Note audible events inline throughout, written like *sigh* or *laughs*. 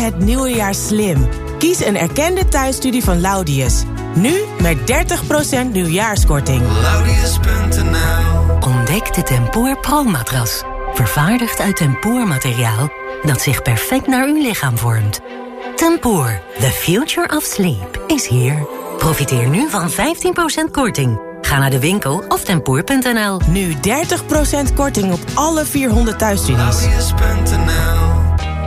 het nieuwe jaar slim. Kies een erkende thuisstudie van Laudius. Nu met 30% nieuwjaarskorting. Laudius.nl Ontdek de Tempoor Pro-matras. Vervaardigd uit tempoormateriaal dat zich perfect naar uw lichaam vormt. Tempoor, the future of sleep, is here. Profiteer nu van 15% korting. Ga naar de winkel of tempoor.nl. Nu 30% korting op alle 400 thuisstudies.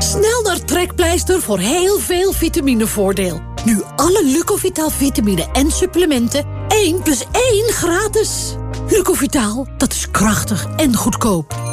Snel naar Trekpleister voor heel veel vitaminevoordeel. Nu alle Lucovital vitamine en supplementen 1 plus 1 gratis. Lucovital, dat is krachtig en goedkoop.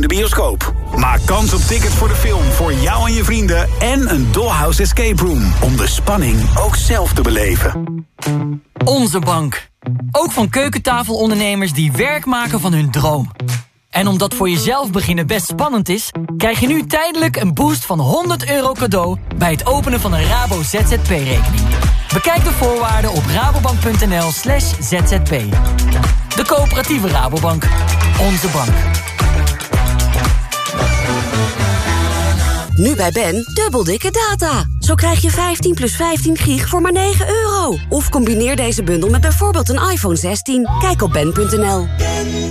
de bioscoop. Maak kans op tickets voor de film voor jou en je vrienden... en een Dollhouse Escape Room om de spanning ook zelf te beleven. Onze bank. Ook van keukentafelondernemers die werk maken van hun droom. En omdat voor jezelf beginnen best spannend is... krijg je nu tijdelijk een boost van 100 euro cadeau... bij het openen van een Rabo ZZP-rekening. Bekijk de voorwaarden op rabobank.nl slash zzp. De coöperatieve Rabobank. Onze bank. Nu bij Ben, dubbel dikke data. Zo krijg je 15 plus 15 gig voor maar 9 euro. Of combineer deze bundel met bijvoorbeeld een iPhone 16. Kijk op ben.nl.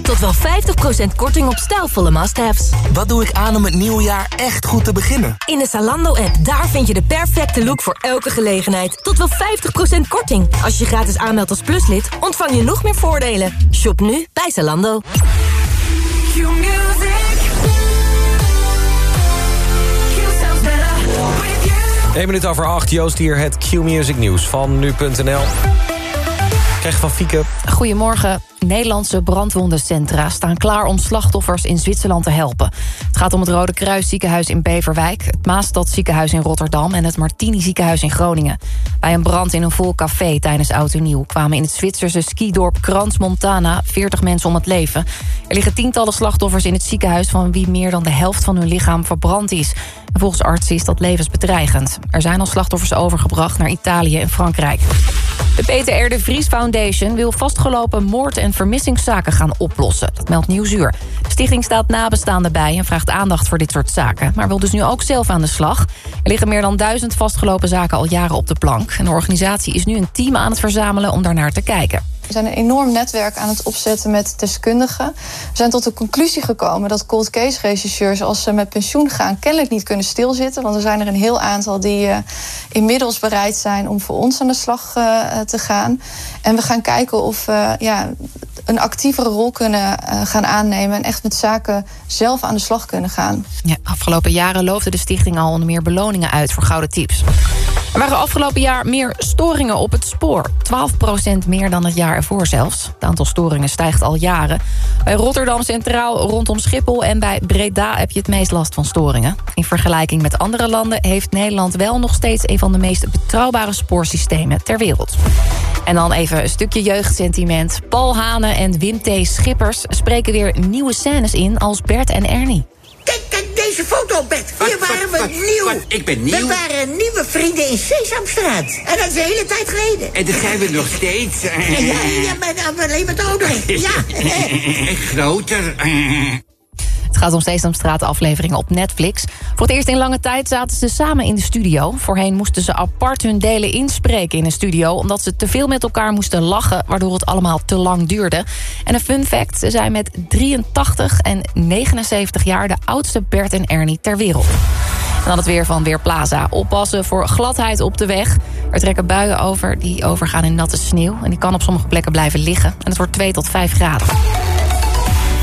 Tot wel 50% korting op stijlvolle must-haves. Wat doe ik aan om het nieuwe jaar echt goed te beginnen? In de Zalando-app, daar vind je de perfecte look voor elke gelegenheid. Tot wel 50% korting. Als je gratis aanmeldt als pluslid, ontvang je nog meer voordelen. Shop nu bij Zalando. Eén minuut over acht, Joost hier, het Q-Music nieuws van nu.nl. Van Fieke. Goedemorgen. Nederlandse brandwondencentra staan klaar om slachtoffers in Zwitserland te helpen. Het gaat om het Rode Kruis ziekenhuis in Beverwijk... het Maastad ziekenhuis in Rotterdam en het Martini ziekenhuis in Groningen. Bij een brand in een vol café tijdens Oud en Nieuw... kwamen in het Zwitserse skidorp Crans Montana 40 mensen om het leven. Er liggen tientallen slachtoffers in het ziekenhuis... van wie meer dan de helft van hun lichaam verbrand is. En volgens artsen is dat levensbedreigend. Er zijn al slachtoffers overgebracht naar Italië en Frankrijk. De Peter R. de Vries Foundation wil vastgelopen moord- en vermissingszaken gaan oplossen. Dat meldt Nieuwsuur. De stichting staat nabestaanden bij en vraagt aandacht voor dit soort zaken... maar wil dus nu ook zelf aan de slag. Er liggen meer dan duizend vastgelopen zaken al jaren op de plank. En de organisatie is nu een team aan het verzamelen om daarnaar te kijken. We zijn een enorm netwerk aan het opzetten met deskundigen. We zijn tot de conclusie gekomen dat cold case rechercheurs... als ze met pensioen gaan, kennelijk niet kunnen stilzitten. Want er zijn er een heel aantal die uh, inmiddels bereid zijn... om voor ons aan de slag uh, te gaan. En we gaan kijken of we ja, een actievere rol kunnen gaan aannemen... en echt met zaken zelf aan de slag kunnen gaan. Ja, afgelopen jaren loofde de stichting al onder meer beloningen uit... voor gouden tips. Er waren afgelopen jaar meer storingen op het spoor. 12% meer dan het jaar ervoor zelfs. Het aantal storingen stijgt al jaren. Bij Rotterdam Centraal rondom Schiphol en bij Breda heb je het meest last van storingen. In vergelijking met andere landen heeft Nederland wel nog steeds... een van de meest betrouwbare spoorsystemen ter wereld. En dan even een stukje jeugdsentiment. Paul Hane en Wim T. Schippers spreken weer nieuwe scènes in als Bert en Ernie. Kijk, deze foto, Bert. Hier waren we nieuw. Wat, ik ben nieuw. We waren nieuwe vrienden in Sesamstraat. En dat is de hele tijd geleden. En dat zijn we nog steeds. *laughs* Ja, ja, maar alleen met ouder. *laughs* Ja. En groter. Het gaat om Sesamstraat afleveringen op Netflix. Voor het eerst in lange tijd zaten ze samen in de studio. Voorheen moesten ze apart hun delen inspreken in een studio... omdat ze te veel met elkaar moesten lachen... waardoor het allemaal te lang duurde. En een fun fact, ze zijn met 83 en 79 jaar... de oudste Bert en Ernie ter wereld. En dan het weer van Weerplaza. Oppassen voor gladheid op de weg. Er trekken buien over die overgaan in natte sneeuw. En die kan op sommige plekken blijven liggen. En het wordt 2 tot 5 graden.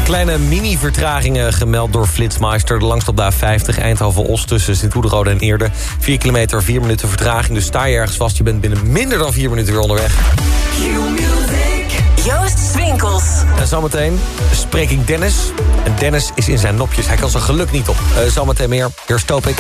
Kleine mini-vertragingen gemeld door Flitsmeister. Langs op de A50 Eindhoven-Os tussen Sint-Oederode en Eerde. 4 kilometer, 4 minuten vertraging. Dus sta je ergens vast. Je bent binnen minder dan 4 minuten weer onderweg. Joost Swinkels. En zometeen spreek ik Dennis. En Dennis is in zijn nopjes. Hij kan zijn geluk niet op. Uh, zometeen meer. Hier stoop ik.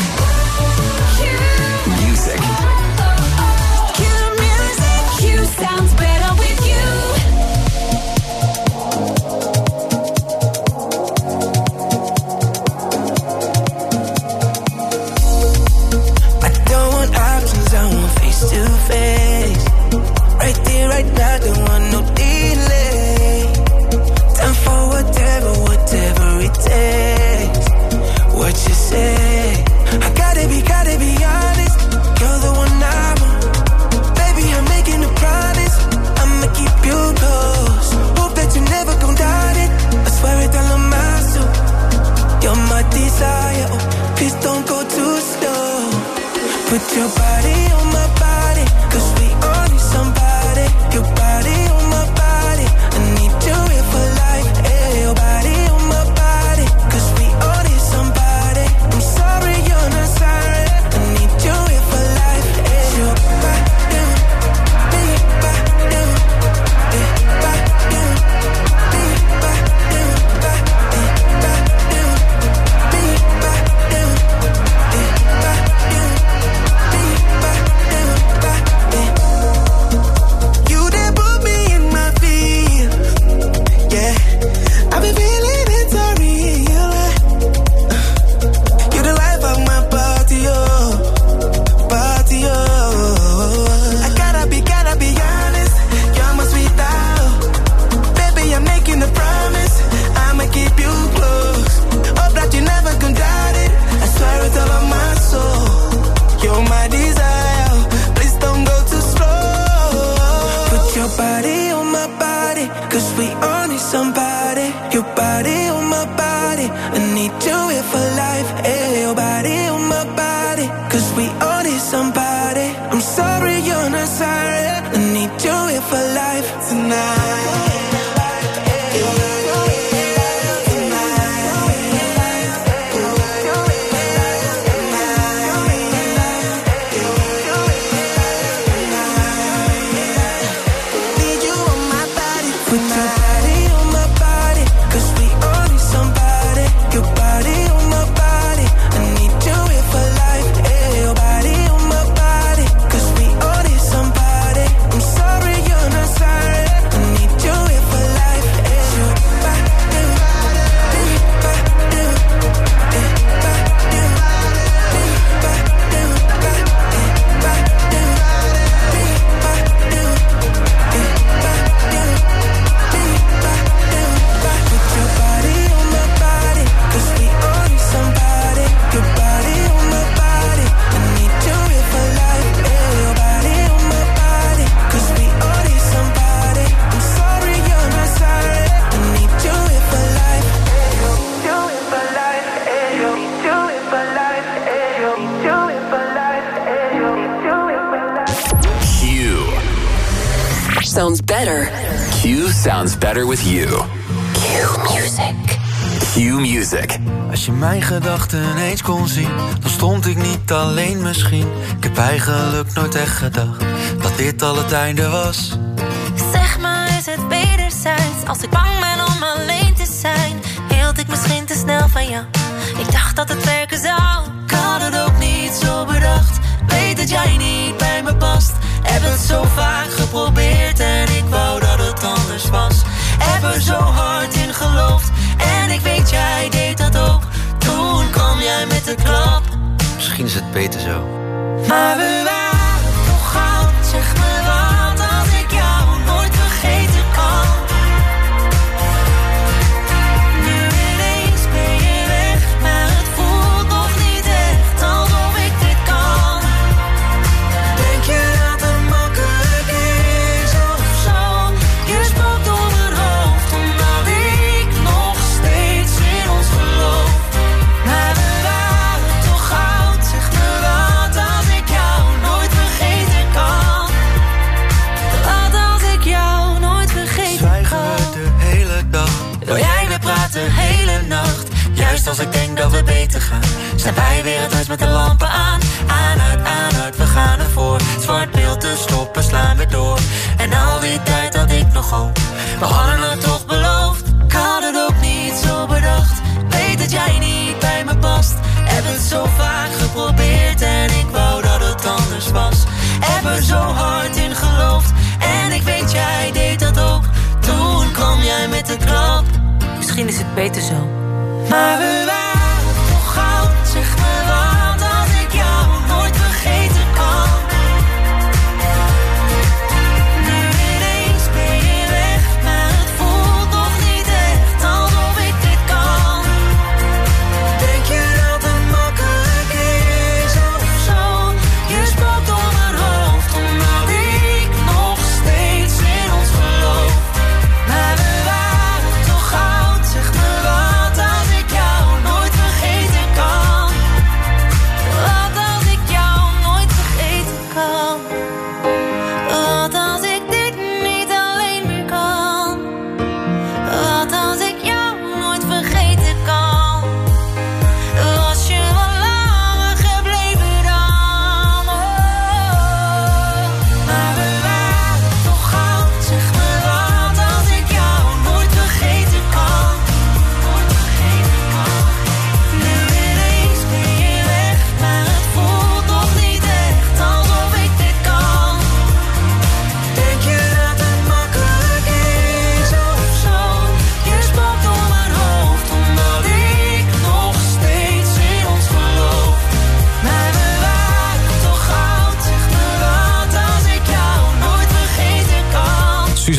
with you. Q Music. Q Music. Als je mijn gedachten eens kon zien, dan stond ik niet alleen misschien. Ik heb eigenlijk nooit echt gedacht dat dit al het einde was. Zeg maar, is het wederzijds? Als ik bang ben om alleen te zijn, hield ik misschien te snel van jou. Ik dacht dat het werken zou. Ik had het ook niet zo bedacht. Weet dat jij niet bij me past. Heb het zo vaak is het beter zo. Maar we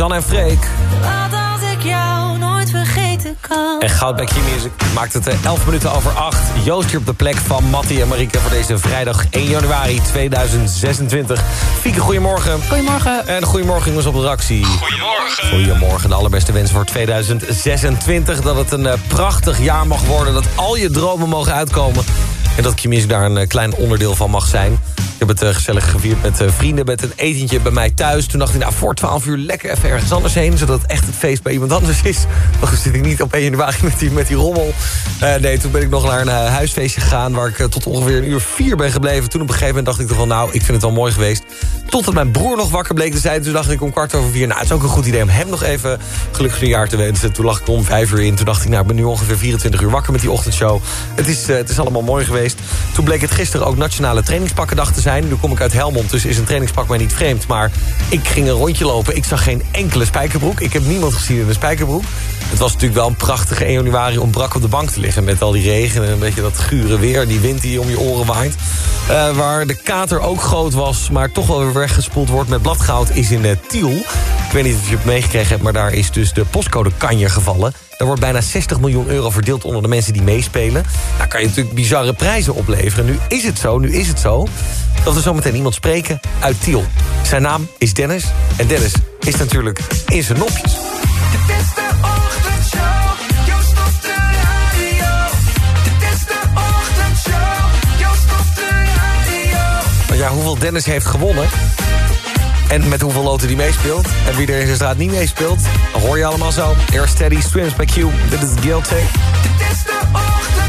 Suzanne en Freek. Wat als ik jou nooit vergeten kan. En Goud bij Q-Music maakt het eh, 11 minuten over 8. Joost hier op de plek van Mattie en Marieke... voor deze vrijdag 1 januari 2026. Fieke, goedemorgen. Goedemorgen. En goedemorgen jongens op de redactie. Goedemorgen. Goedemorgen, de allerbeste wensen voor 2026. Dat het een eh, prachtig jaar mag worden. Dat al je dromen mogen uitkomen. En dat Q-Music daar een eh, klein onderdeel van mag zijn. Heb het eh, gezellig gevierd met eh, vrienden, met een etentje bij mij thuis. Toen dacht ik, nou, voor 12 uur lekker even ergens anders heen... zodat het echt het feest bij iemand anders is. Dan zit ik niet op 1 januari met die, met die rommel. Eh, nee, toen ben ik nog naar een huisfeestje gegaan... waar ik tot ongeveer een uur 4 ben gebleven. Toen op een gegeven moment dacht ik toch van, nou, ik vind het wel mooi geweest. Totdat mijn broer nog wakker bleek te zijn. Toen dacht ik om kwart over vier, nou, het is ook een goed idee... om hem nog even gelukkig nieuwjaar te wensen. Toen lag ik om 5 uur in. Toen dacht ik, nou, ik ben nu ongeveer 24 uur wakker met die ochtendshow. Het is, het is allemaal mooi geweest. Toen bleek het gisteren ook Nationale Trainingspakkendag te zijn. Nu kom ik uit Helmond, dus is een trainingspak mij niet vreemd. Maar ik ging een rondje lopen. Ik zag geen enkele spijkerbroek. Ik heb niemand gezien in een spijkerbroek. Het was natuurlijk wel een prachtige 1 januari om brak op de bank te liggen... met al die regen en een beetje dat gure weer. Die wind die om je oren waait. Eh, waar de kater ook groot was, maar toch wel weer weggespoeld wordt met bladgoud... is in uh, Tiel. Ik weet niet of je het meegekregen hebt, maar daar is dus de postcode kanjer gevallen. Er wordt bijna 60 miljoen euro verdeeld onder de mensen die meespelen. Nou kan je natuurlijk bizarre prijzen opleveren. Nu is het zo, nu is het zo... dat we zometeen iemand spreken uit Tiel. Zijn naam is Dennis. En Dennis is natuurlijk in zijn nopjes. De de ochtendshow. Ja, hoeveel Dennis heeft gewonnen... en met hoeveel loten die meespeelt... en wie er in zijn straat niet meespeelt... hoor je allemaal zo. Air Steady, Swims by Q. Dit is Guilty. Dit is de.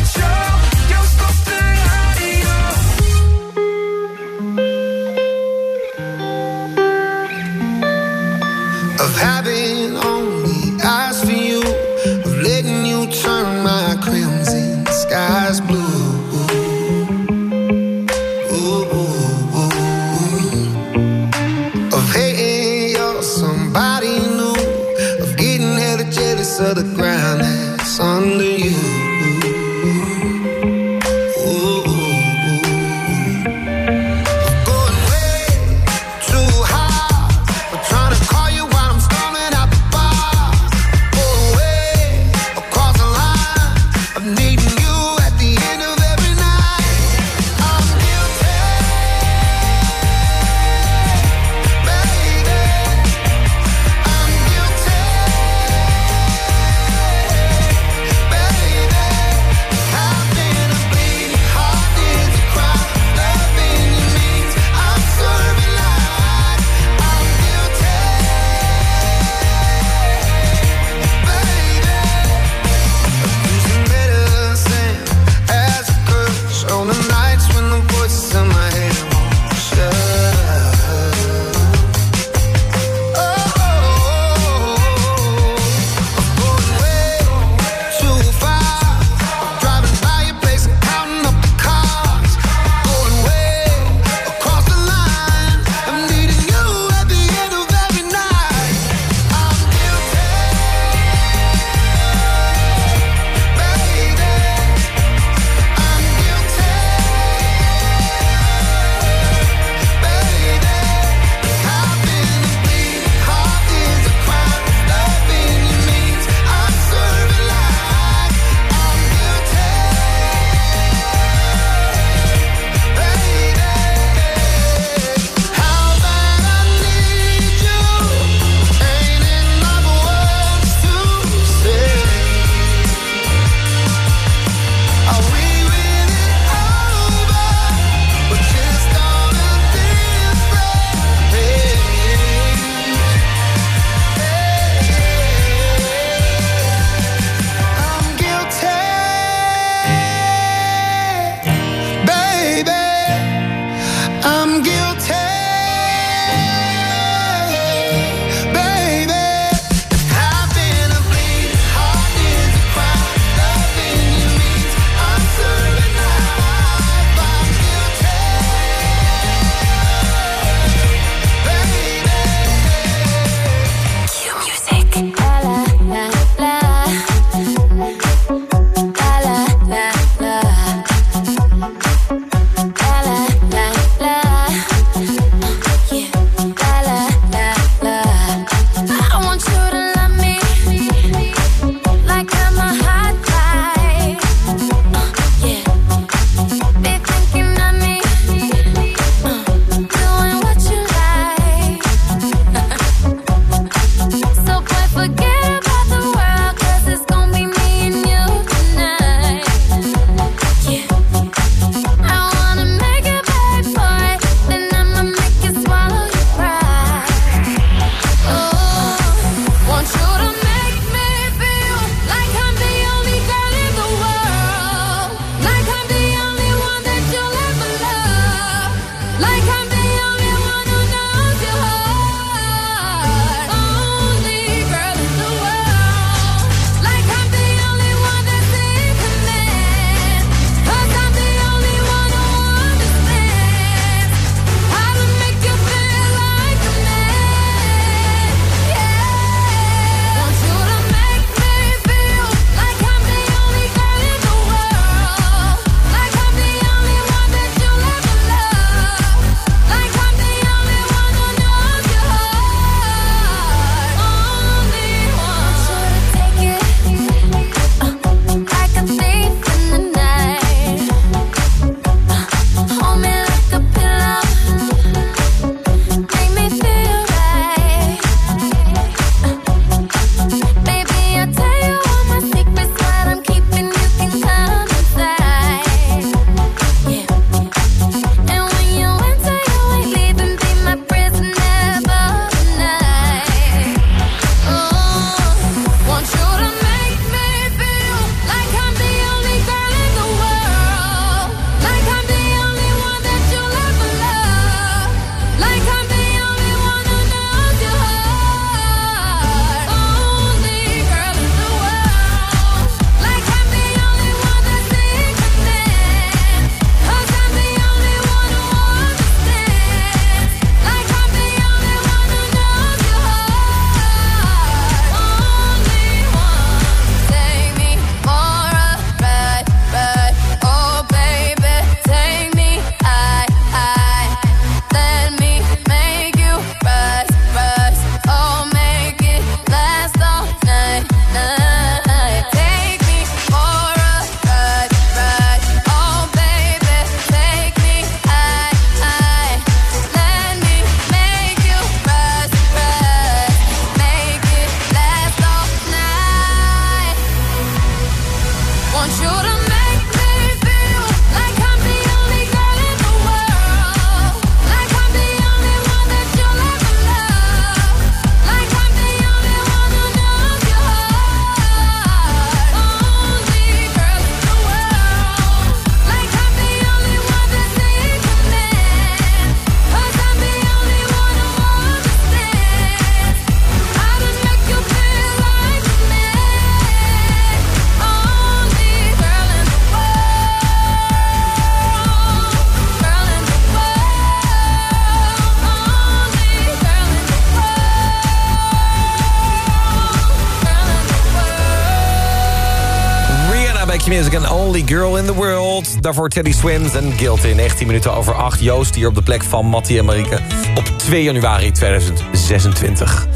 Daarvoor Teddy Swims en Guilty. 19 minuten over 8. Joost hier op de plek van Mattie en Marieke. Op 2 januari 2026.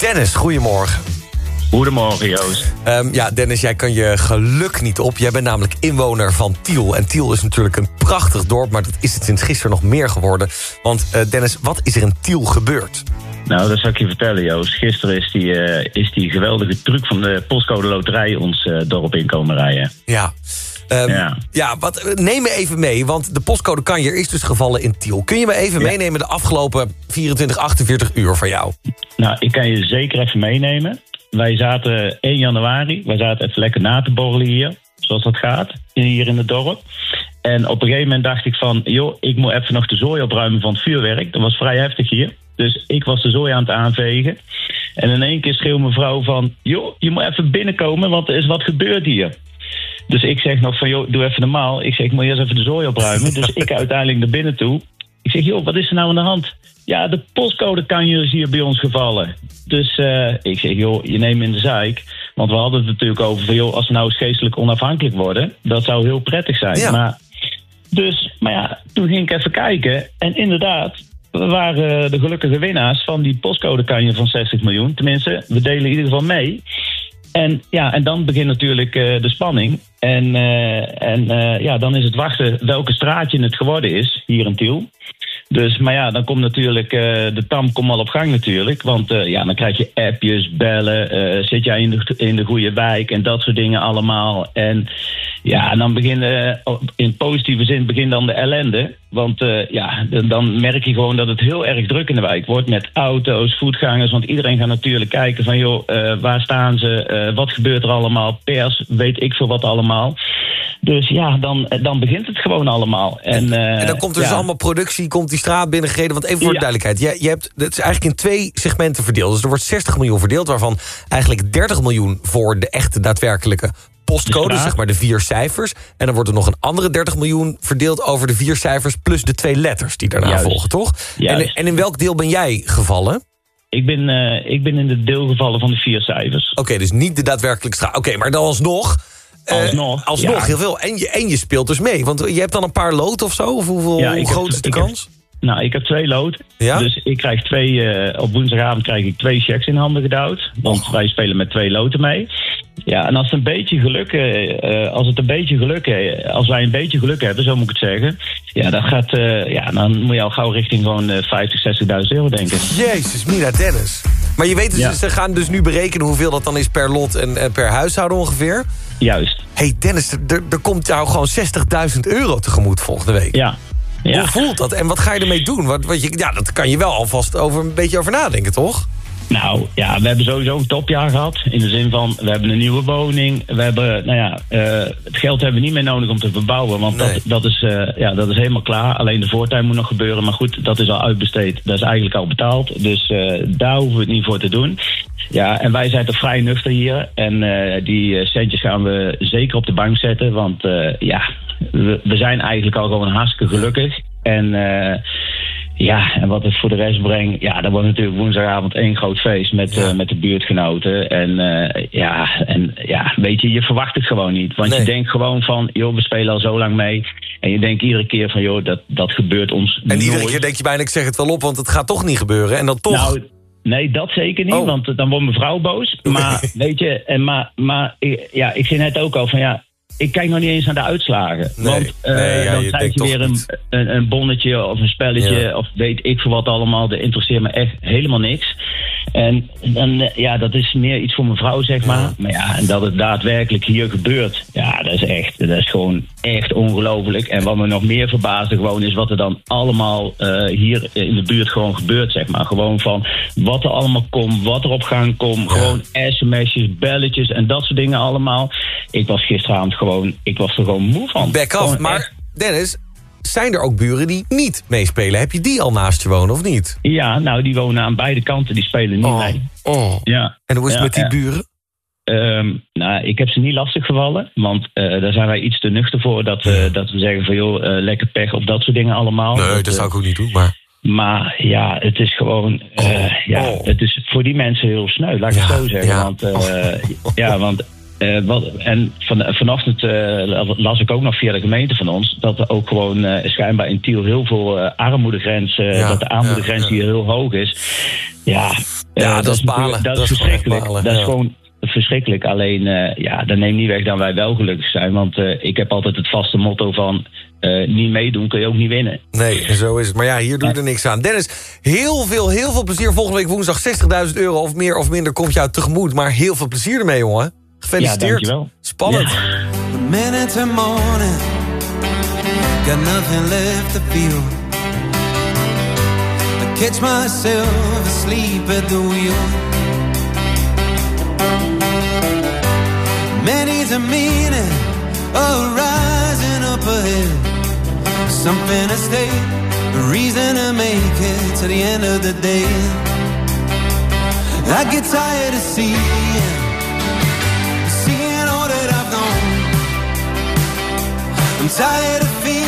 Dennis, goedemorgen. Goedemorgen, Joost. Ehm, ja, Dennis, jij kan je geluk niet op. Jij bent namelijk inwoner van Tiel. En Tiel is natuurlijk een prachtig dorp... maar dat is het sinds gisteren nog meer geworden. Want eh, Dennis, wat is er in Tiel gebeurd? Nou, dat zal ik je vertellen, Joost. Gisteren is die, eh, is die geweldige truc van de postcode loterij ons eh, dorp in komen rijden. Ja. Ehm, Ja. ja, wat, neem me even mee, want de postcode Kanjer is dus gevallen in Tiel. Kun je me even meenemen de afgelopen 24, 48 uur van jou? Nou, ik kan je zeker even meenemen. Wij zaten 1 januari, wij zaten even lekker na te borrelen hier, zoals dat gaat, hier in het dorp. En op een gegeven moment dacht ik van, joh, ik moet even nog de zooi opruimen van het vuurwerk. Dat was vrij heftig hier. Dus ik was de zooi aan het aanvegen. En in één keer schreeuwt mevrouw van, joh, je moet even binnenkomen, want er is wat gebeurd hier. Dus ik zeg nog van, joh, doe even normaal. Ik zeg, ik moet eerst even de zooi opruimen. Dus ik *laughs* uiteindelijk naar binnen toe. Ik zeg, joh, wat is er nou aan de hand? Ja, de postcode kanjer is hier bij ons gevallen. Dus eh, ik zeg, joh, je neemt in de zeik. Want we hadden het natuurlijk over van, joh, als we nou eens geestelijk onafhankelijk worden... dat zou heel prettig zijn. Maar, dus, maar ja, toen ging ik even kijken. En inderdaad, we waren de gelukkige winnaars van die postcode kanjer van 60 miljoen. Tenminste, we delen in ieder geval mee. En ja, en dan begint natuurlijk eh, de spanning. En, eh, en eh, ja, dan is het wachten welke straatje het geworden is hier in Tiel. Dus, maar ja, dan komt natuurlijk de tam komt al op gang natuurlijk. Want ja, dan krijg je appjes, bellen, zit jij in de, in de goede wijk en dat soort dingen allemaal. En ja, dan begint in positieve zin begint dan de ellende. Want eh, ja, dan- merk je gewoon dat het heel erg druk in de wijk wordt met auto's, voetgangers. Want iedereen gaat natuurlijk kijken van joh, eh, waar staan ze, Eh, wat gebeurt er allemaal, pers, weet ik veel wat allemaal. Dus ja, dan, dan begint het gewoon allemaal. En, En dan komt er dus ja. allemaal productie, komt die straat binnengereden. Want even voor de Ja. duidelijkheid. Je, je hebt, het is eigenlijk in twee segmenten verdeeld. Dus er wordt 60 miljoen verdeeld, waarvan eigenlijk 30 miljoen voor de echte daadwerkelijke postcode, straat. zeg maar de vier cijfers. En dan wordt er nog een andere 30 miljoen verdeeld over de vier cijfers... plus de twee letters die daarna Juist. volgen, toch? En, en in welk deel ben jij gevallen? Ik ben, eh, ik ben in de deelgevallen van de vier cijfers. Oké, dus niet de daadwerkelijke straat. Oké, maar dan alsnog... eh, Alsnog, alsnog ja. heel veel. En je, en je speelt dus mee. Want je hebt dan een paar lood of zo? Of hoeveel, Ja, hoe heb- groot is de ik heb- kans? Nou, ik heb twee lood. Ja? Dus ik krijg twee, eh, op woensdagavond krijg ik twee checks in handen gedouwd. Want wij spelen met twee loten mee. Ja, en als het een beetje geluk, eh, eh, als het een beetje geluk, als wij een beetje geluk hebben, zo moet ik het zeggen. Ja, dat gaat, ja, dan moet je al gauw richting gewoon eh 50, 60.000 euro denken. Jezus, Mina Dennis. Maar je weet dus, Ja. ze gaan dus nu berekenen hoeveel dat dan is per lot en, en per huishouden ongeveer. Juist. hey Dennis, er komt jou gewoon 60.000 euro tegemoet volgende week. Ja. Ja. Hoe voelt dat en wat ga je ermee doen? Want, want je, ja, dat kan je wel alvast over een beetje over nadenken, toch? Nou ja, we hebben sowieso een topjaar gehad. In de zin van, we hebben een nieuwe woning. We hebben, nou ja, eh, het geld hebben we niet meer nodig om te verbouwen. Want dat, dat, is, eh, ja, dat is helemaal klaar. Alleen de voortuin moet nog gebeuren. Maar goed, dat is al uitbesteed. Dat is eigenlijk al betaald. Dus eh, daar hoeven we het niet voor te doen. Ja, en wij zijn toch vrij nuchter hier. En die centjes gaan we zeker op de bank zetten. Want ja, we, we zijn eigenlijk al gewoon hartstikke gelukkig. En... eh, ja, en wat het voor de rest brengt, ja, dat wordt natuurlijk woensdagavond één groot feest met, eh, met de buurtgenoten. En eh, ja, en ja, weet je, je verwacht het gewoon niet. Want je denkt gewoon van, joh, we spelen al zo lang mee. En je denkt iedere keer van, joh, dat, dat gebeurt ons En iedere keer denk je bijna, ik zeg het wel op, want het gaat toch niet gebeuren. En dan toch... Nou, nee, dat zeker niet, Oh. want dan wordt mijn vrouw boos. Maar *laughs* weet je, en maar, maar ik- ja, ik zei net ook al van ja. Ik kijk nog niet eens naar de uitslagen. Nee, want eh, nee, ja, dan je krijg je weer een, een, een bonnetje of een spelletje Ja. of weet ik veel wat allemaal. Dat interesseert me echt helemaal niks. En dan, eh, ja, dat is meer iets voor mijn vrouw, zeg maar. Maar ja, en dat het daadwerkelijk hier gebeurt, dat is echt, dat is gewoon echt ongelooflijk. En wat me nog meer verbaasde gewoon is wat er dan allemaal eh, hier in de buurt gewoon gebeurt, zeg maar. Gewoon van wat er allemaal komt, wat er op gang komt. Gewoon sms'jes, belletjes en dat soort dingen allemaal. Ik was gisteravond gewoon, ik was er gewoon moe van. Back af. Maar echt. Dennis, zijn er ook buren die niet meespelen? Heb je die al naast je wonen of niet? Ja, nou, die wonen aan beide kanten, die spelen niet mee. Oh. Ja. En hoe is het Ja, met die ja. buren? Ehm, nou, ik heb ze niet lastig gevallen, want eh, daar zijn wij iets te nuchter voor dat we, dat we zeggen van joh, eh, lekker pech of dat soort dingen allemaal. Nee, dat zou ik ook niet doen, maar... Maar ja, het is gewoon, eh, ja, het is voor die mensen heel sneu, laat ik het zo zeggen. ja. Want, eh, ja, want wat, en van, eh, las ik ook nog via de gemeente van ons dat er ook gewoon schijnbaar in Tiel heel veel armoedegrens, Ja, dat de armoedegrens ja, ja. hier heel hoog is. Ja, Ja, dat is balen. Dat, Dat is verschrikkelijk. dat is gewoon verschrikkelijk. Alleen, eh, ja, dat neemt niet weg dat wij wel gelukkig zijn. Want eh, ik heb altijd het vaste motto van eh, niet meedoen kun je ook niet winnen. Nee, zo is het. Maar ja, hier doe je er niks aan. Dennis, heel veel, heel veel plezier. Volgende week woensdag 60.000 euro of meer of minder komt jou tegemoet. Maar heel veel plezier ermee, jongen. Gefeliciteerd. dankjewel. Spannend. A minute to morning, got nothing left to feel. I catch myself asleep at the wheel. Many's a meaning of up ahead. Something to stay, a reason to make it to the end of the day. I get tired of seeing, seeing all that I've known. I'm tired of feeling,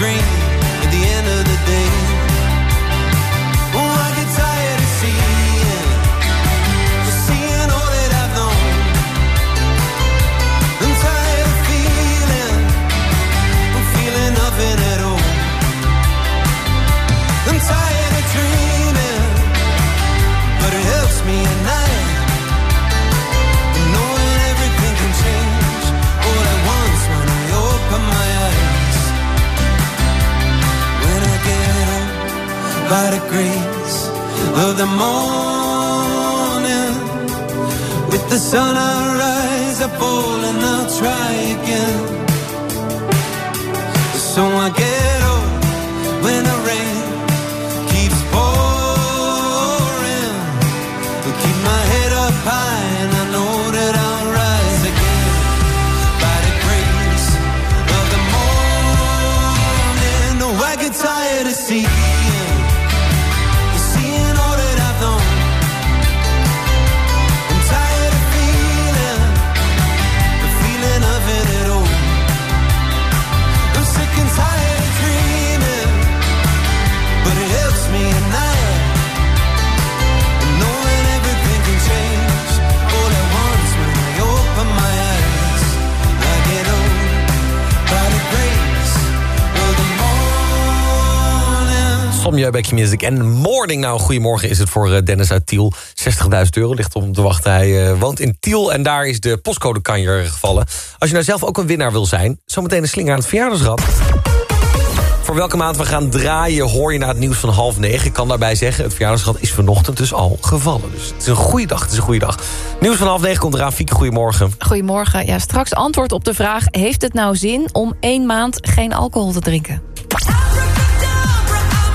is by the grace of the morning, with the sun I rise, I fall and I'll try again. So I get bij Music en Morning. Nou, goedemorgen is het voor eh, Dennis uit Tiel. 60.000 euro ligt om te wachten. Hij eh, woont in Tiel en daar is de postcode kanjer gevallen. Als je nou zelf ook een winnaar wil zijn... zometeen een slinger aan het verjaardagsrad. Voor welke maand we gaan draaien hoor je na het nieuws van half negen. Ik kan daarbij zeggen, het verjaardagsrad is vanochtend dus al gevallen. Dus het is een goede dag, het is een goede dag. Nieuws van half negen komt eraan. Fieke, goedemorgen. Goedemorgen. Ja, straks antwoord op de vraag... heeft het nou zin om één maand geen alcohol te drinken?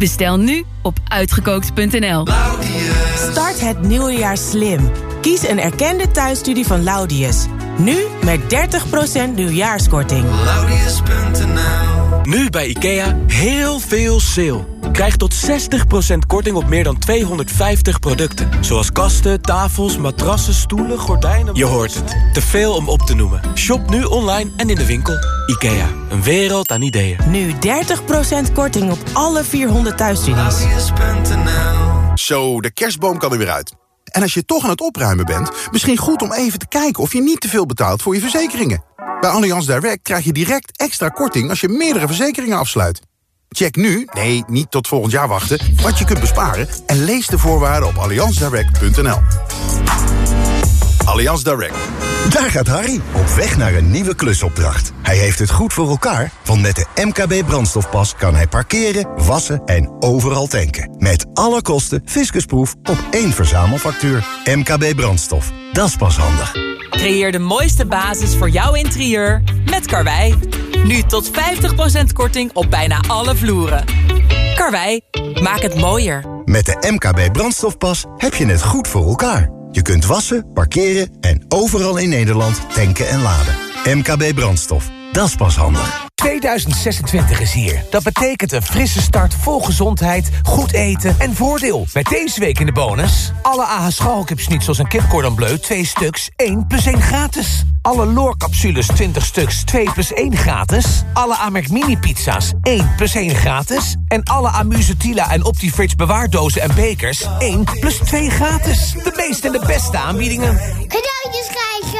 Bestel nu op uitgekookt.nl. Start het nieuwe jaar slim. Kies een erkende thuisstudie van Laudius. Nu met 30% nieuwjaarskorting. Nu bij IKEA heel veel sale. Krijg tot 60% korting op meer dan 250 producten. Zoals kasten, tafels, matrassen, stoelen, gordijnen... Je hoort het. Te veel om op te noemen. Shop nu online en in de winkel. IKEA. Een wereld aan ideeën. Nu 30% korting op alle 400 thuisstudies. Zo, de kerstboom kan er weer uit. En als je toch aan het opruimen bent, misschien goed om even te kijken of je niet te veel betaalt voor je verzekeringen. Bij Allianz Direct krijg je direct extra korting als je meerdere verzekeringen afsluit. Check nu, nee, niet tot volgend jaar wachten, wat je kunt besparen... en lees de voorwaarden op allianzdirect.nl. Allianz Direct. Daar gaat Harry, op weg naar een nieuwe klusopdracht. Hij heeft het goed voor elkaar, want met de MKB brandstofpas... kan hij parkeren, wassen en overal tanken. Met alle kosten fiscusproef op één verzamelfactuur. MKB Brandstof, dat is pas handig. Creëer de mooiste basis voor jouw interieur met Karwei. Nu tot 50% korting op bijna alle vloeren. Karwei, maak het mooier. Met de MKB brandstofpas heb je het goed voor elkaar. Je kunt wassen, parkeren en overal in Nederland tanken en laden. MKB brandstof, dat is pas handig. 2026 is hier. Dat betekent een frisse start vol gezondheid, goed eten en voordeel. Met deze week in de bonus... alle AH schalkipschnitzels en kipcordon bleu 2 stuks, 1 plus 1 gratis. Alle loorcapsules 20 stuks, 2 plus 1 gratis. Alle Amerk mini pizza's 1 plus 1 gratis. En alle Amuse Tila en Optifridge bewaardozen en bekers 1 plus 2 gratis. De meeste en de beste aanbiedingen. Cadeautjes krijgen!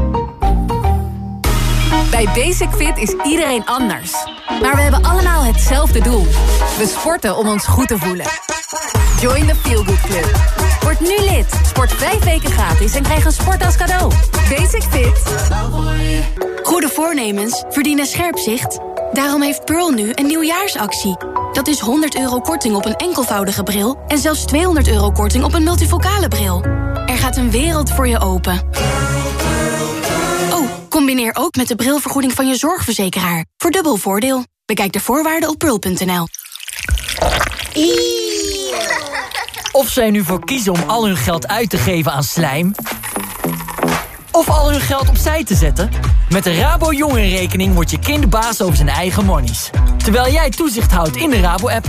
Bij Basic Fit is iedereen anders. Maar we hebben allemaal hetzelfde doel. We sporten om ons goed te voelen. Join the Feel Good Club. Word nu lid. Sport vijf weken gratis en krijg een sport als cadeau. Basic Fit. Goede voornemens verdienen scherp zicht. Daarom heeft Pearl nu een nieuwjaarsactie. Dat is 100 euro korting op een enkelvoudige bril... en zelfs 200 euro korting op een multifocale bril. Er gaat een wereld voor je open. Combineer ook met de brilvergoeding van je zorgverzekeraar. Voor dubbel voordeel. Bekijk de voorwaarden op pearl.nl. Of zij nu voor kiezen om al hun geld uit te geven aan slijm... of al hun geld opzij te zetten... met de Rabo Jongerenrekening wordt je kind baas over zijn eigen monies. Terwijl jij toezicht houdt in de Rabo-app.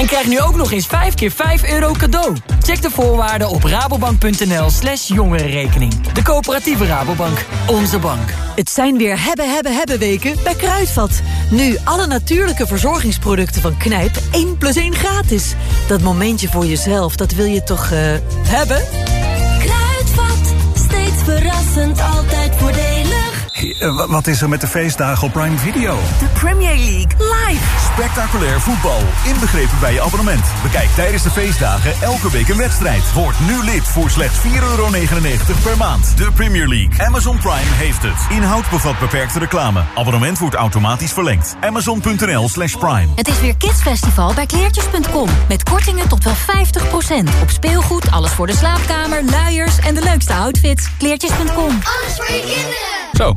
En krijg nu ook nog eens 5 keer 5 euro cadeau. Check de voorwaarden op rabobank.nl slash jongerenrekening. De coöperatieve Rabobank. Onze bank. Het zijn weer hebben, hebben, hebben weken bij Kruidvat. Nu alle natuurlijke verzorgingsproducten van Knijp 1 plus 1 gratis. Dat momentje voor jezelf, dat wil je toch uh, hebben? Kruidvat, steeds verrassend, altijd wat is er met de feestdagen op Prime Video? De Premier League live. Spectaculair voetbal, inbegrepen bij je abonnement. Bekijk tijdens de feestdagen elke week een wedstrijd. Word nu lid voor slechts 4,99 euro per maand. De Premier League. Amazon Prime heeft het. Inhoud bevat beperkte reclame. Abonnement wordt automatisch verlengd. Amazon.nl slash Prime. Het is weer Kidsfestival bij kleertjes.com. Met kortingen tot wel 50%. Op speelgoed, alles voor de slaapkamer, luiers en de leukste outfits. Kleertjes.com. Alles voor je kinderen! Zo,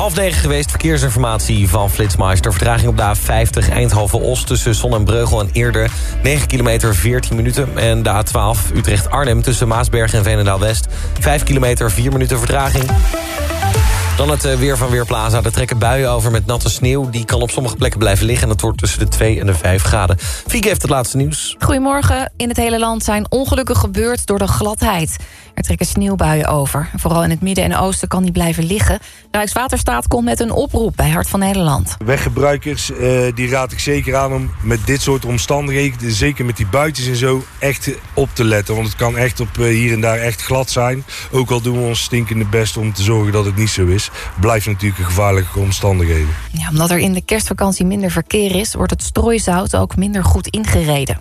Half negen geweest, verkeersinformatie van Flitsmeister. Vertraging op de A50 Eindhoven-Os tussen Zon en Breugel en Eerder. 9 kilometer, 14 minuten. En de A12 Utrecht-Arnhem tussen Maasberg en Veenendaal-West. 5 kilometer, 4 minuten vertraging. Dan het weer van Weerplaza. Er trekken buien over met natte sneeuw. Die kan op sommige plekken blijven liggen. En dat wordt tussen de 2 en de 5 graden. Fieke heeft het laatste nieuws. Goedemorgen. In het hele land zijn ongelukken gebeurd door de gladheid. Er trekken sneeuwbuien over. Vooral in het midden en oosten kan die blijven liggen. Rijkswaterstaat komt met een oproep bij Hart van Nederland. Weggebruikers, uh, die raad ik zeker aan om met dit soort omstandigheden... zeker met die buitens en zo, echt op te letten. Want het kan echt op uh, hier en daar echt glad zijn. Ook al doen we ons stinkende best om te zorgen dat het niet zo is. Blijft natuurlijk een gevaarlijke omstandigheden. Ja, omdat er in de kerstvakantie minder verkeer is... wordt het strooizout ook minder goed ingereden.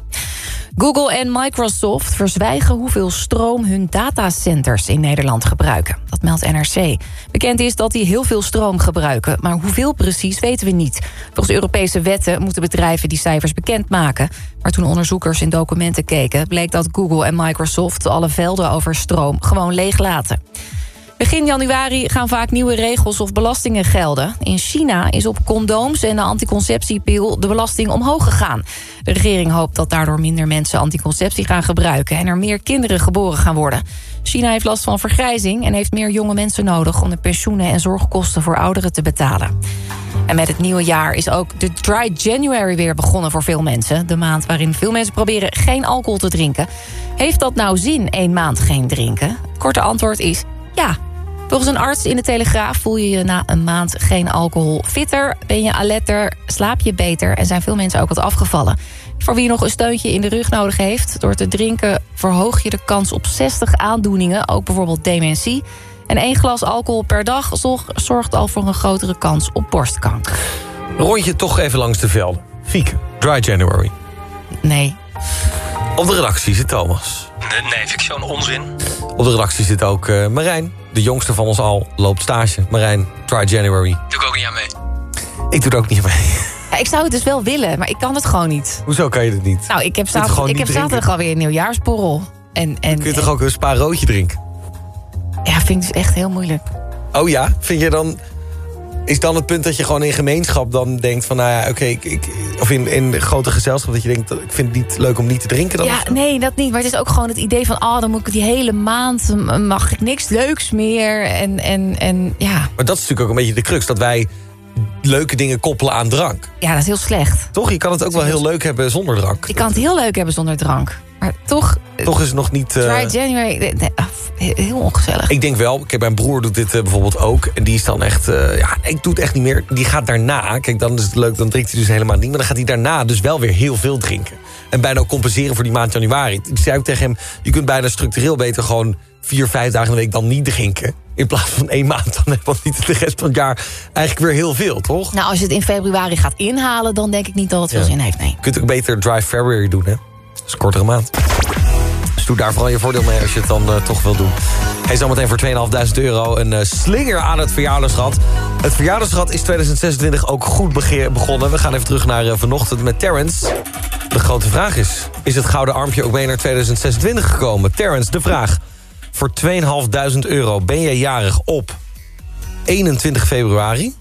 Google en Microsoft verzwijgen hoeveel stroom hun datacenters in Nederland gebruiken. Dat meldt NRC. Bekend is dat die heel veel stroom gebruiken, maar hoeveel precies weten we niet. Volgens Europese wetten moeten bedrijven die cijfers bekendmaken. Maar toen onderzoekers in documenten keken, bleek dat Google en Microsoft alle velden over stroom gewoon leeg laten. Begin januari gaan vaak nieuwe regels of belastingen gelden. In China is op condooms en de anticonceptiepil de belasting omhoog gegaan. De regering hoopt dat daardoor minder mensen anticonceptie gaan gebruiken... en er meer kinderen geboren gaan worden. China heeft last van vergrijzing en heeft meer jonge mensen nodig... om de pensioenen en zorgkosten voor ouderen te betalen. En met het nieuwe jaar is ook de Dry January weer begonnen voor veel mensen. De maand waarin veel mensen proberen geen alcohol te drinken. Heeft dat nou zin, één maand geen drinken? Korte antwoord is ja. Volgens een arts in de Telegraaf voel je je na een maand geen alcohol fitter... ben je alerter, slaap je beter en zijn veel mensen ook wat afgevallen. Voor wie nog een steuntje in de rug nodig heeft... door te drinken verhoog je de kans op 60 aandoeningen, ook bijvoorbeeld dementie... En één glas alcohol per dag zorgt al voor een grotere kans op borstkanker. Rondje toch even langs de velden. Fieke, Dry January. Nee. Op de redactie zit Thomas. Nee, nee vind ik zo'n onzin. Op de redactie zit ook uh, Marijn. De jongste van ons al loopt stage. Marijn, Dry January. Doe ik ook niet aan mee. Ik doe er ook niet aan mee. Ja, ik zou het dus wel willen, maar ik kan het gewoon niet. Hoezo kan je het niet? Nou, ik heb zaterdag, ik heb zaterdag alweer een nieuwjaarsborrel. En, en, kun je toch ook een spa roodje drinken? Ja, vind ik dus echt heel moeilijk. Oh ja? Vind je dan... Is dan het punt dat je gewoon in gemeenschap dan denkt van... nou ja, oké, ik, ik, of in, in grote gezelschap dat je denkt... ik vind het niet leuk om niet te drinken dan? Ja, nee, dat niet. Maar het is ook gewoon het idee van... oh, dan moet ik die hele maand... mag ik niks leuks meer. En, en, en ja. Maar dat is natuurlijk ook een beetje de crux. Dat wij leuke dingen koppelen aan drank. Ja, dat is heel slecht. Toch? Je kan het ook wel heel leuk hebben zonder drank. Je kan het heel leuk hebben zonder drank. Maar toch... Toch is het nog niet... Uh... Dry January, heel ongezellig. Ik denk wel, kijk, mijn broer doet dit uh, bijvoorbeeld ook. En die is dan echt... Uh, ja, ik doe het echt niet meer. Die gaat daarna, kijk, dan is het leuk, dan drinkt hij dus helemaal niet. Maar dan gaat hij daarna dus wel weer heel veel drinken. En bijna compenseren voor die maand januari. Ik zei ook tegen hem, je kunt bijna structureel beter gewoon... vier, vijf dagen in de week dan niet drinken. In plaats van één maand, dan heb je niet de rest van het jaar eigenlijk weer heel veel, toch? Nou, als je het in februari gaat inhalen, dan denk ik niet dat het veel zin heeft, nee. Je kunt ook beter dry February doen, hè? Dat is een kortere maand. Dus doe daar vooral je voordeel mee als je het dan uh, toch wil doen. Hij is zometeen voor 2.500 euro een uh, slinger aan het verjaardagsrad. Het verjaardagsrad is 2026 ook goed begonnen. We gaan even terug naar uh, vanochtend met Terrence. De grote vraag is, is het gouden armpje ook mee naar 2026 gekomen? Terrence, de vraag. Voor 2.500 euro ben je jarig op 21 februari?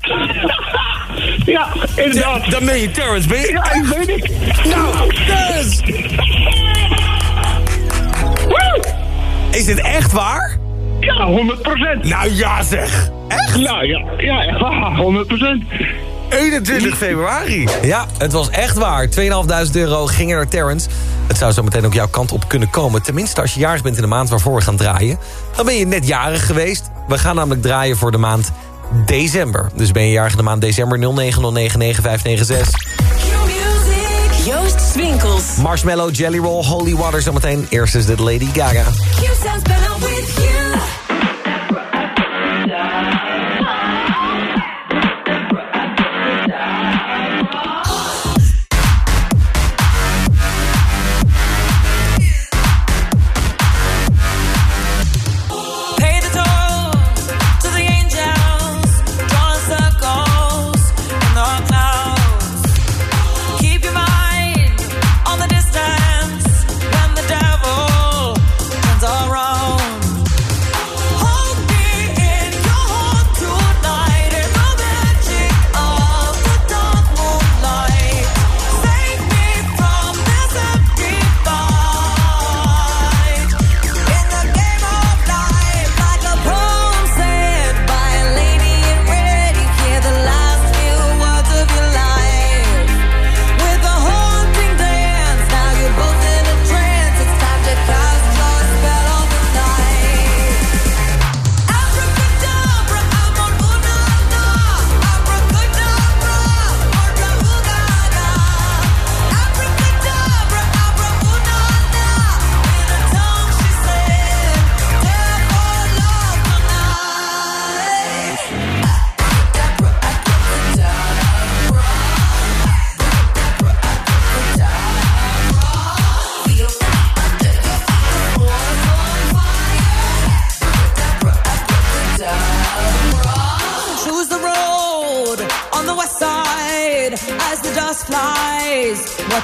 *laughs* Ja, inderdaad. Dan ben je Terrence, ben je? Ja, dat weet ik. Nou, Terrence! Is dit echt waar? Ja, 100%. Nou ja zeg. Echt? Nou ja, ja, ja 100%. 21 *laughs* februari. Ja, het was echt waar. 2.500 euro ging er naar Terrence. Het zou zo meteen ook jouw kant op kunnen komen. Tenminste, als je jarig bent in de maand waarvoor we gaan draaien. Dan ben je net jarig geweest. We gaan namelijk draaien voor de maand december. Dus ben je jarig in de maand december 09099596. Joost Swinkels. Marshmallow, Jelly Roll, Holy Water zometeen. Eerst is dit Lady Gaga. Don't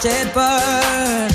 it burn.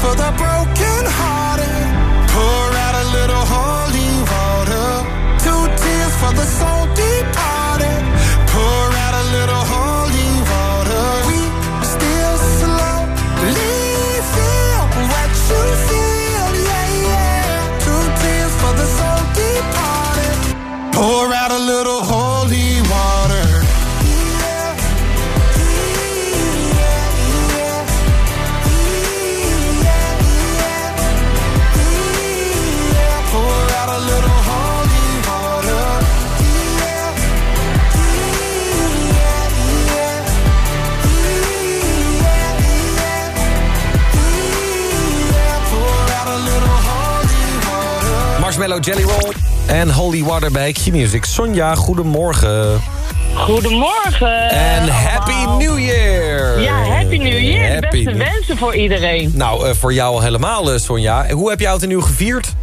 For the broken hearted. Jelly Roll en Holy Water bij Q-Music. Sonja, goedemorgen. Goedemorgen. En Happy New Year. Ja, Happy New Year. De beste New- wensen voor iedereen. Nou, eh, voor jou helemaal, eh, Sonja. Hoe heb je oud en nieuw gevierd?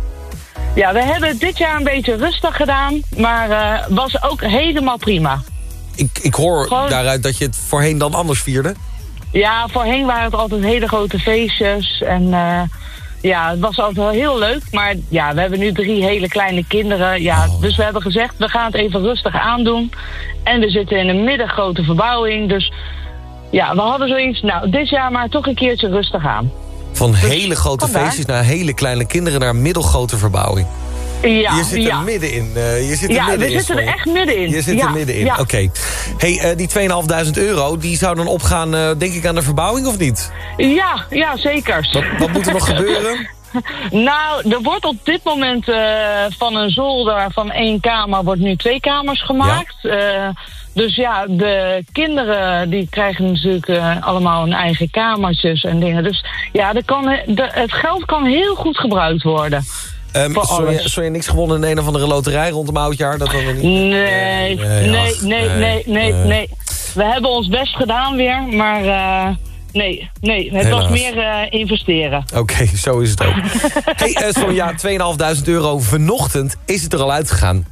Ja, we hebben dit jaar een beetje rustig gedaan, maar eh, was ook helemaal prima. Ik, ik hoor Gewoon- daaruit dat je het voorheen dan anders vierde. Ja, voorheen waren het altijd hele grote feestjes en ja, het was altijd wel heel leuk. Maar ja, we hebben nu drie hele kleine kinderen. Ja, dus we hebben gezegd, we gaan het even rustig aandoen. En we zitten in een middengrote verbouwing, dus ja, we hadden zoiets, nou, dit jaar maar toch een keertje rustig aan. Van hele grote vandaar. feestjes naar hele kleine kinderen... naar middelgrote verbouwing. Ja, je zit er middenin. eh, je zit er Ja, we middenin, zitten er echt middenin. Je zit er middenin, oké. hey, eh, die 2.500 euro, die zou dan opgaan, eh, denk ik, aan de verbouwing of niet? Ja, ja, zeker. Wat, wat moet er nog *laughs* gebeuren? Nou, er wordt op dit moment eh, van een zolder van één kamer wordt nu twee kamers gemaakt. Eh, dus ja, de kinderen die krijgen natuurlijk eh, allemaal hun eigen kamertjes en dingen. Dus ja, er kan, de, het geld kan heel goed gebruikt worden. Um, zou je niks gewonnen in een of andere loterij rondom oudjaar? Dat dan weer niet... Nee, nee, nee, nee, nee, nee. We hebben ons best gedaan weer, maar eh, nee, nee. Het was meer eh, investeren. Oké, zo is het ook. *laughs* hey, eh, Sonja, 2.500 euro vanochtend is het er al uitgegaan.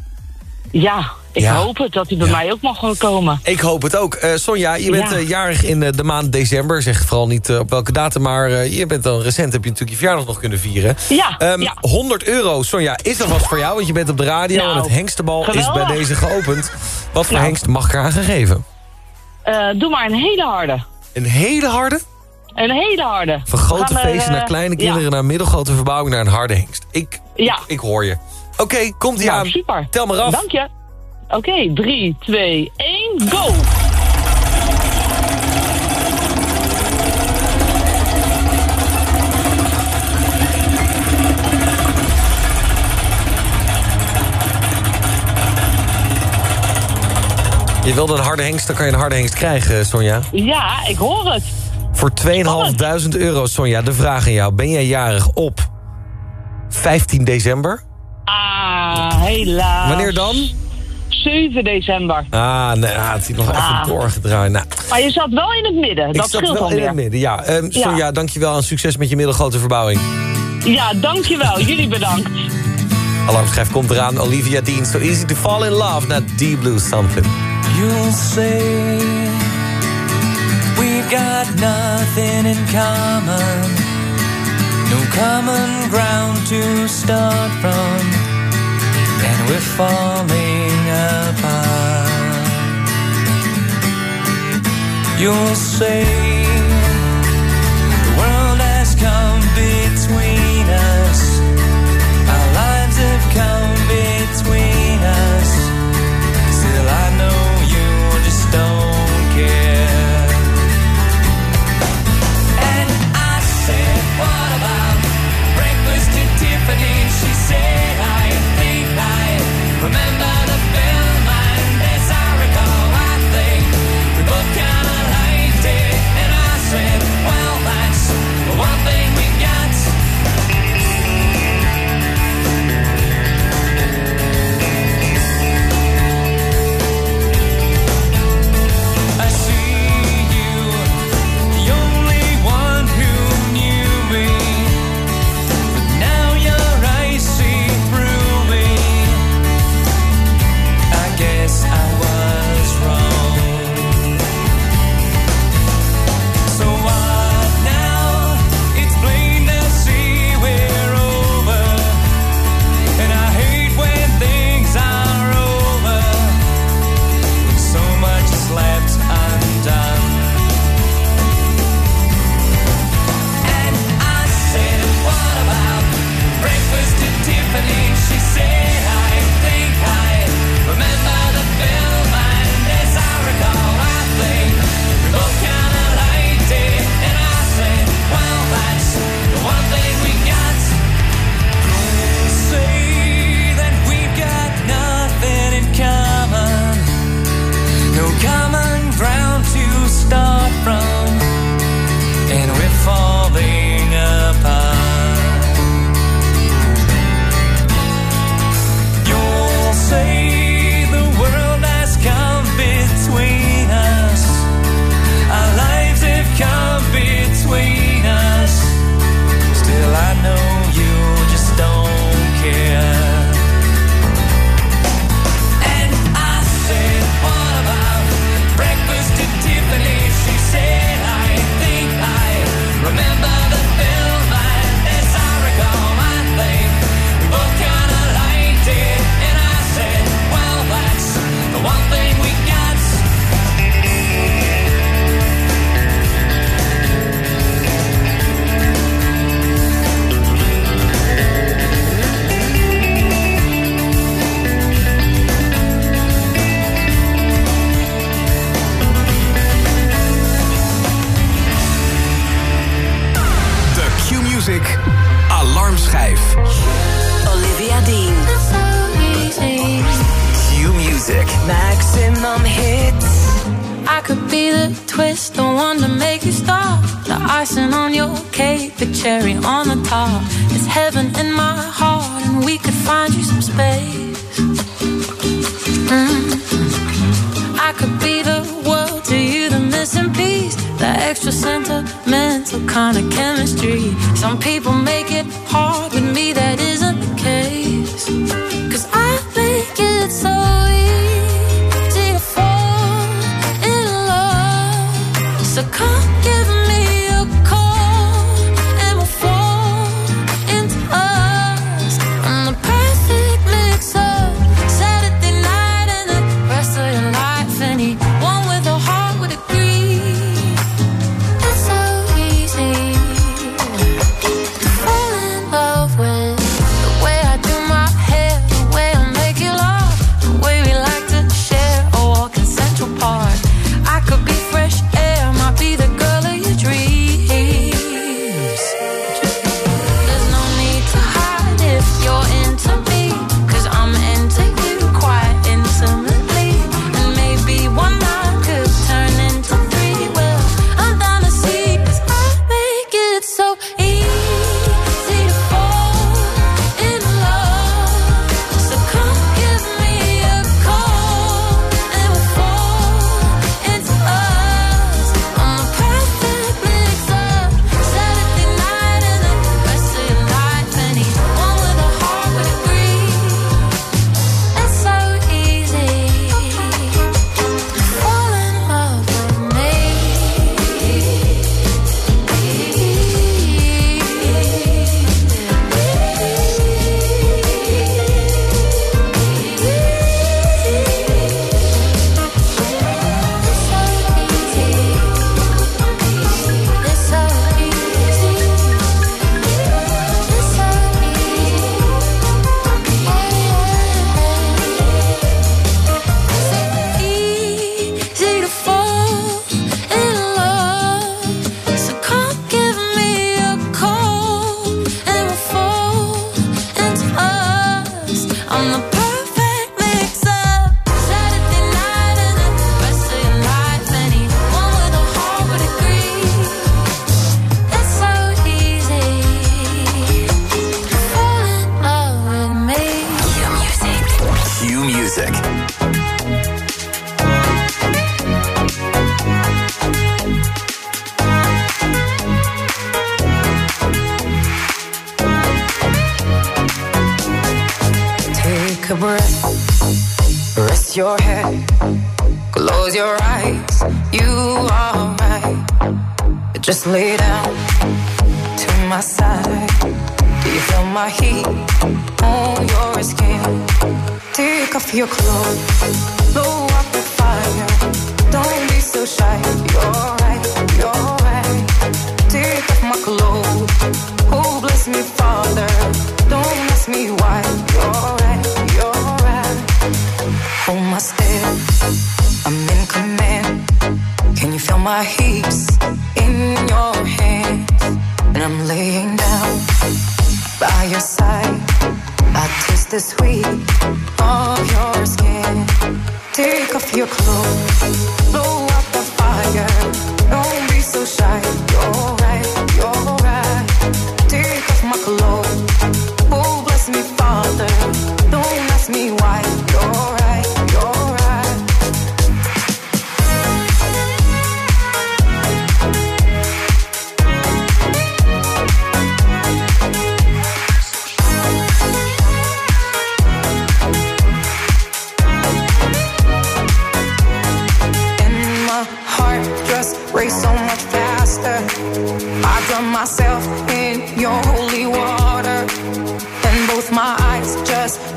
Ja, ik Ja. hoop het dat hij bij mij ook mag gaan komen. Ik hoop het ook. Eh, Sonja, je bent Ja. eh, jarig in eh, de maand december. Zeg vooral niet op welke datum, maar je bent dan recent... heb je natuurlijk je verjaardag nog kunnen vieren. Ja, Ehm, ja. 100 euro, Sonja, is er vast voor jou, want je bent op de radio... Nou, en het hengstenbal is bij deze geopend. Wat voor Nou. hengst mag ik eraan gaan geven? Eh, doe maar een hele harde. Een hele harde? Een hele harde. Van grote feesten naar kleine kinderen... Naar middelgrote verbouwing naar een harde hengst. Ik, Ja. ik, hoor je. Oké, komt ie nou, aan. super. Tel maar af. Dank je. Oké, 3, 2, 1, go! Je wilde een harde hengst, dan kan je een harde hengst krijgen, Sonja. Ja, ik hoor het. Voor 2.500 euro, Sonja, de vraag aan jou. Ben jij jarig op 15 december? Ah, helaas. Wanneer dan? 7 december. Ah, nee, ah, het is nog even ah. doorgedraaid. Nou. Maar je zat wel in het midden, ik zat scheelt wel in het midden, ja. Um, Sonja, dankjewel en succes met je middelgrote verbouwing. Ja, dankjewel. Jullie bedankt. Alarmschrijf komt eraan. Olivia Dean, So Easy to Fall in Love naar Deep Blue Something. You'll say we've got nothing in common. No common ground to start from. And we're falling. apart. You'll say the world has come between us. Our lives have come.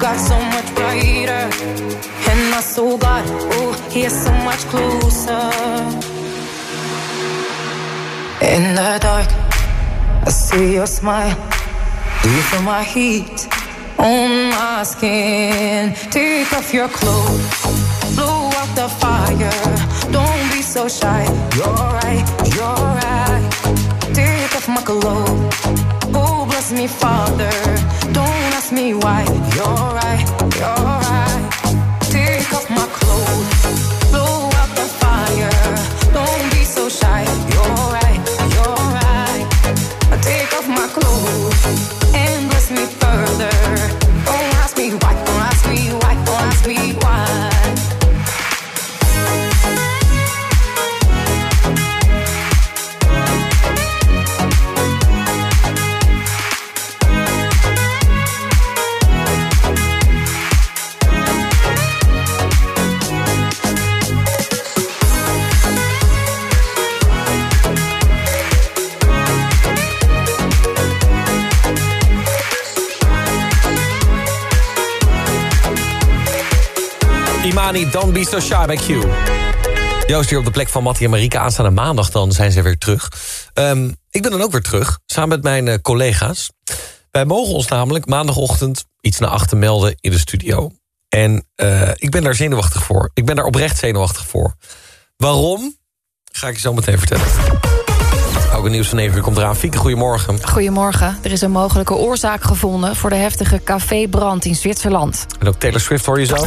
Got so much brighter. And my soul got oh, here so much closer. In the dark, I see your smile. Do you feel my heat on my skin? Take off your clothes blow out the fire. Don't be so shy. You're right, you're right. Take off my clothes. Oh, bless me, Father. Don't ask me why. You're right, you're right. Imani, Don't Be So Shy bij Q. Joost hier op de plek van Mattie en Marika. Aanstaande maandag dan zijn ze weer terug. Ehm, ik ben dan ook weer terug, samen met mijn eh, collega's. Wij mogen ons namelijk maandagochtend iets naar achter melden in de studio. En eh, ik ben daar zenuwachtig voor. Ik ben daar oprecht zenuwachtig voor. Waarom? Ga ik je zo meteen vertellen. Ook een nieuws van 9 uur komt eraan. Fieke, goedemorgen. Goedemorgen. Er is een mogelijke oorzaak gevonden... voor de heftige cafébrand in Zwitserland. En ook Taylor Swift hoor je zo.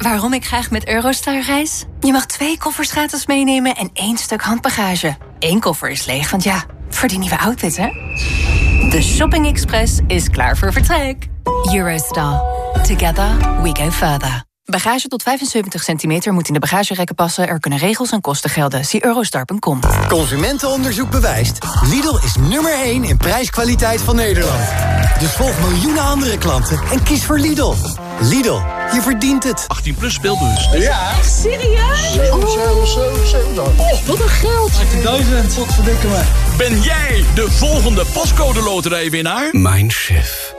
Waarom ik graag met Eurostar reis? Je mag twee koffers gratis meenemen en één stuk handbagage. Eén koffer is leeg, want ja, voor die nieuwe outfit, hè? De Shopping Express is klaar voor vertrek. Eurostar. Together we go further. Bagage tot 75 centimeter moet in de bagagerekken passen. Er kunnen regels en kosten gelden. Zie eurostar.com. Consumentenonderzoek bewijst. Lidl is nummer 1 in prijskwaliteit van Nederland. Dus volg miljoenen andere klanten en kies voor Lidl. Lidl, je verdient het. 18 plus speelbus. Ja. Echt serieus? Oh, wat een geld. 18.000. Wat verdikken me. Ben jij de volgende pascode loterijwinnaar? Mijn chef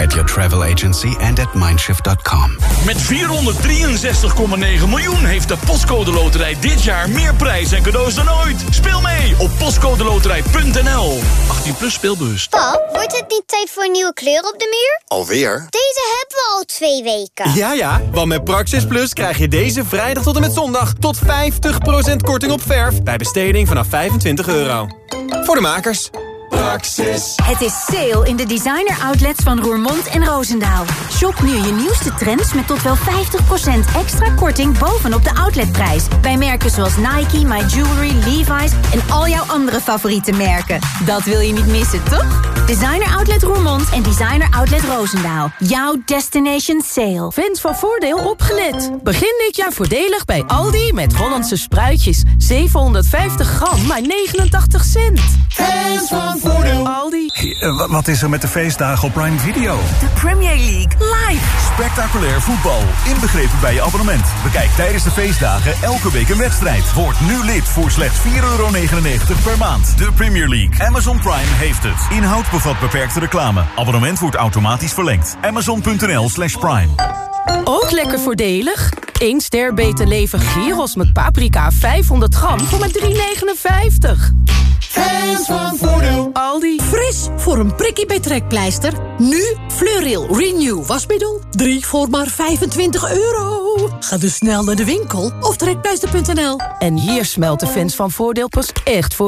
At your travel agency and at mindshift.com. Met 463,9 miljoen heeft de Postcode Loterij dit jaar meer prijs en cadeaus dan ooit. Speel mee op postcodeloterij.nl. 18 plus speelbewust. Pap, wordt het niet tijd voor een nieuwe kleur op de muur? Alweer? Deze hebben we al twee weken. Ja, ja, want met Praxis Plus krijg je deze vrijdag tot en met zondag... tot 50% korting op verf bij besteding vanaf 25 euro. Voor de makers. Praxis. Het is sale in de designer outlets van Roermond en Roosendaal. Shop nu je nieuwste trends met tot wel 50% extra korting bovenop de outletprijs. Bij merken zoals Nike, My Jewelry, Levi's en al jouw andere favoriete merken. Dat wil je niet missen, toch? Designer Outlet Roermond en Designer Outlet Roosendaal. Jouw destination sale. Fans van Voordeel opgelet. Begin dit jaar voordelig bij Aldi met Hollandse spruitjes. 750 gram, maar 89 cent. Fans van Voordeel. Aldi. wat is er met de feestdagen op Prime Video? De Premier League live. Spectaculair voetbal, inbegrepen bij je abonnement. Bekijk tijdens de feestdagen elke week een wedstrijd. Word nu lid voor slechts 4,99 euro per maand. De Premier League. Amazon Prime heeft het. Inhoud bevat beperkte reclame. Abonnement wordt automatisch verlengd. Amazon.nl slash Prime. Ook lekker voordelig. 1 ster beter leven gyros met paprika 500 gram voor maar 3,59. Fans van Voordeel. Aldi. Fris voor een prikkie bij trekpleister. Nu Fleuril Renew wasmiddel. 3 voor maar 25 euro. Ga dus snel naar de winkel of trekpleister.nl. En hier smelt de fans van Voordeel pas echt voor